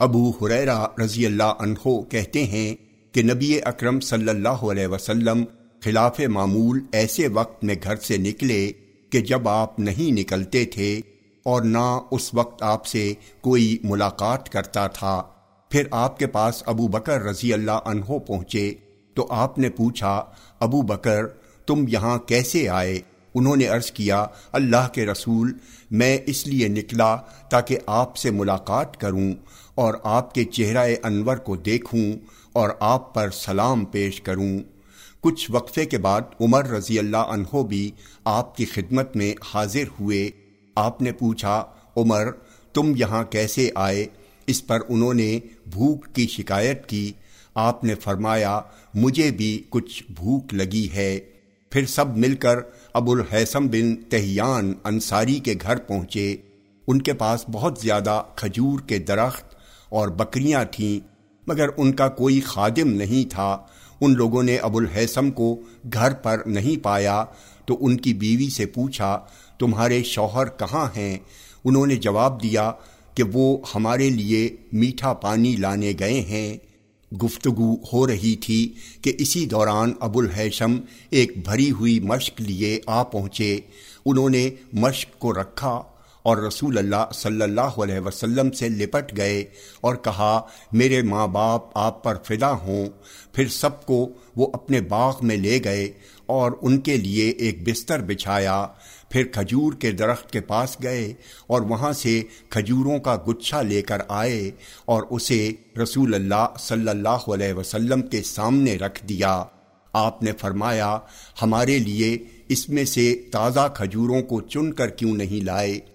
ابو حریرا رضی اللہ عنہ کہتے ہیں کہ نبی اکرم صلی اللہ علیہ وسلم خلاف معمول ایسے وقت میں گھر سے نکلے کہ جب آپ نہیں نکلتے تھے اور نہ اس وقت آپ سے کوئی ملاقات کرتا تھا، پھر آپ کے پاس ابو بکر رضی اللہ عنہ پہنچے تو آپ نے پوچھا، ابو بکر، تم یہاں کیسے آئے؟ انہوں نے عرض کیا، اللہ کے رسول، میں اس لیے نکلا تاکہ آپ سے ملاقات کروں اور آپ کے چہرہ انور کو دیکھوں اور آپ پر سلام پیش کروں۔ کچھ وقفے کے بعد عمر رضی اللہ عنہ بھی آپ کی خدمت میں حاضر ہوئے۔ آپ نے پوچھا، عمر، تم یہاں کیسے آئے؟ اس پر انہوں نے بھوک کی شکایت کی۔ آپ نے فرمایا، مجھے بھی کچھ بھوک لگی ہے۔ پھر سب مل کر ابو الحسم بن تہیان انصاری کے گھر پہنچے۔ ان کے پاس بہت زیادہ کھجور کے درخت اور بکریاں تھیں، مگر ان کا کوئی خادم نہیں تھا۔ ان لوگوں نے ابو الحسم کو گھر پر نہیں پایا۔ تو ان کی بیوی سے پوچھا، تمہارے شوہر کہاں ہیں؟ انہوں نے جواب دیا کہ وہ ہمارے لیے میٹھا پانی لانے گئے ہیں۔ گفتگو ہو رہی تھی کہ اسی دوران ابو الحیشم ایک بھری ہوئی مشق لیے آ پہنچے۔ انہوں نے مشق کو رکھا۔ اور رسول اللہ صلی اللہ علیہ وسلم سے لپٹ گئے اور کہا، میرے ماں باپ آپ پر فدا ہوں۔ پھر سب کو وہ اپنے باغ میں لے گئے اور ان کے لیے ایک بستر بچھایا۔ پھر کھجور کے درخت کے پاس گئے اور وہاں سے کھجوروں کا گچھا لے کر آئے اور اسے رسول اللہ صلی اللہ علیہ وسلم کے سامنے رکھ دیا۔ آپ نے فرمایا، ہمارے لیے اس میں سے تازہ کھجوروں کو چن کر کیوں نہیں لائے؟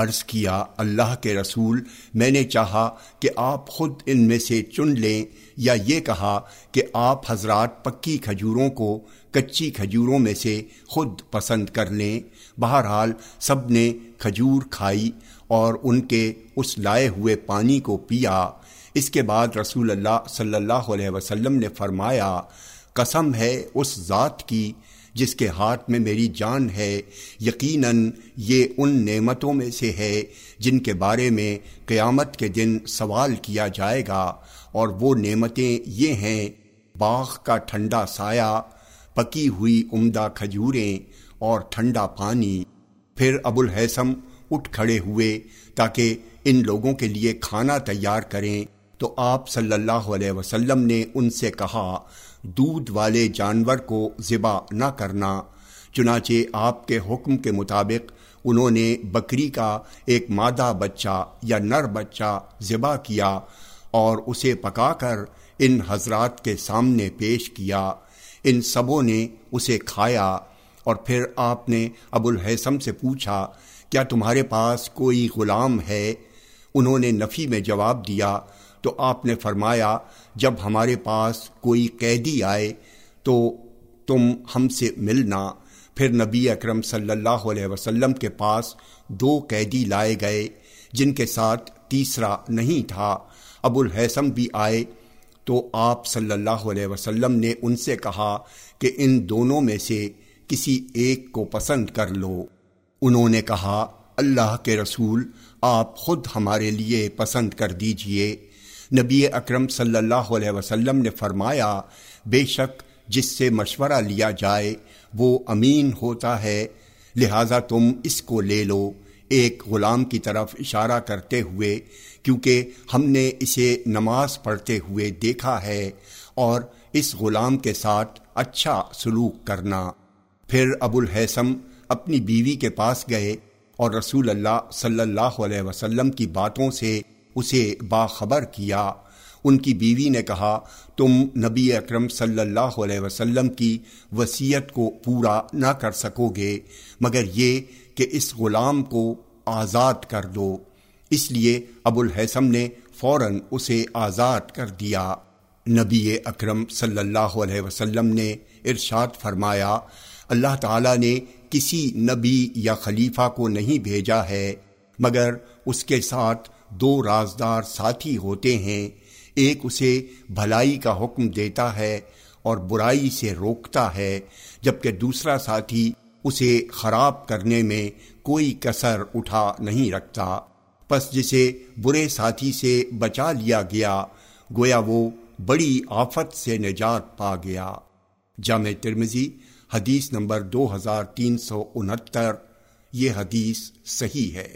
عرض کیا، اللہ کے رسول، میں نے چاہا کہ آپ خود ان میں سے چن لیں، یا یہ کہا کہ آپ حضرات پکی کھجوروں کو کچی کھجوروں میں سے خود پسند کر لیں۔ بہرحال، سب نے کھجور کھائی اور ان کے اس لائے ہوئے پانی کو پیا۔ اس کے بعد رسول اللہ صلی اللہ علیہ وسلم نے فرمایا، قسم ہے اس ذات کی جس کے ہاتھ میں میری جان ہے، یقیناً یہ ان نعمتوں میں سے ہے جن کے بارے میں قیامت کے دن سوال کیا جائے گا۔ اور وہ نعمتیں یہ ہیں، باغ کا ٹھنڈا سایہ، پکی ہوئی عمدہ کھجوریں اور ٹھنڈا پانی۔ پھر ابو الحسم اٹھ کھڑے ہوئے تاکہ ان لوگوں کے لیے کھانا تیار کریں۔ تو آپ صلی اللہ علیہ وسلم نے ان سے کہا دودھ والے جانور کو ذبح نہ کرنا۔ چنانچہ آپ کے حکم کے مطابق انہوں نے بکری کا ایک مادہ بچہ یا نر بچہ ذبح کیا اور اسے پکا کر ان حضرات کے سامنے پیش کیا۔ ان سبوں نے اسے کھایا اور پھر آپ نے ابو الحسم سے پوچھا، کیا تمہارے پاس کوئی غلام ہے؟ انہوں نے نفی میں جواب دیا تو آپ نے فرمایا، جب ہمارے پاس کوئی قیدی آئے تو تم ہم سے ملنا۔ پھر نبی اکرم صلی اللہ علیہ وسلم کے پاس دو قیدی لائے گئے، جن کے ساتھ تیسرا نہیں تھا۔ ابو الحسم بھی آئے تو آپ صلی اللہ علیہ وسلم نے ان سے کہا کہ ان دونوں میں سے کسی ایک کو پسند کر لو۔ انہوں نے کہا اللہ کے رسول، آپ خود ہمارے لیے پسند کر دیجیے۔ نبی اکرم صلی اللہ علیہ وسلم نے فرمایا، بے شک جس سے مشورہ لیا جائے، وہ امین ہوتا ہے۔ لہذا تم اس کو لے لو۔ ایک غلام کی طرف اشارہ کرتے ہوئے، کیونکہ ہم نے اسے نماز پڑھتے ہوئے دیکھا ہے، اور اس غلام کے ساتھ اچھا سلوک کرنا۔ پھر ابو الحسم اپنی بیوی کے پاس گئے۔ اور رسول اللہ صلی اللہ علیہ وسلم کی باتوں سے اسے باخبر کیا۔ ان کی بیوی نے کہا، تم نبی اکرم صلی اللہ علیہ وسلم کی وصیت کو پورا نہ کر سکو گے، مگر یہ کہ اس غلام کو آزاد کر دو۔ اس لیے ابو الحسم نے فوراً اسے آزاد کر دیا۔ نبی اکرم صلی اللہ علیہ وسلم نے ارشاد فرمایا اللہ تعالیٰ نے کسی نبی یا خلیفہ کو نہیں بھیجا ہے، مگر اس کے ساتھ دو رازدار ساتھی ہوتے ہیں۔ ایک اسے بھلائی کا حکم دیتا ہے اور برائی سے روکتا ہے، جبکہ دوسرا ساتھی اسے خراب کرنے میں کوئی کسر اٹھا نہیں رکھتا۔ پس جسے برے ساتھی سے بچا لیا گیا، گویا وہ بڑی آفت سے نجات پا گیا۔ جامع ترمزی حدیث نمبر دو ہزار تین سو انہتر. یہ حدیث صحیح ہے۔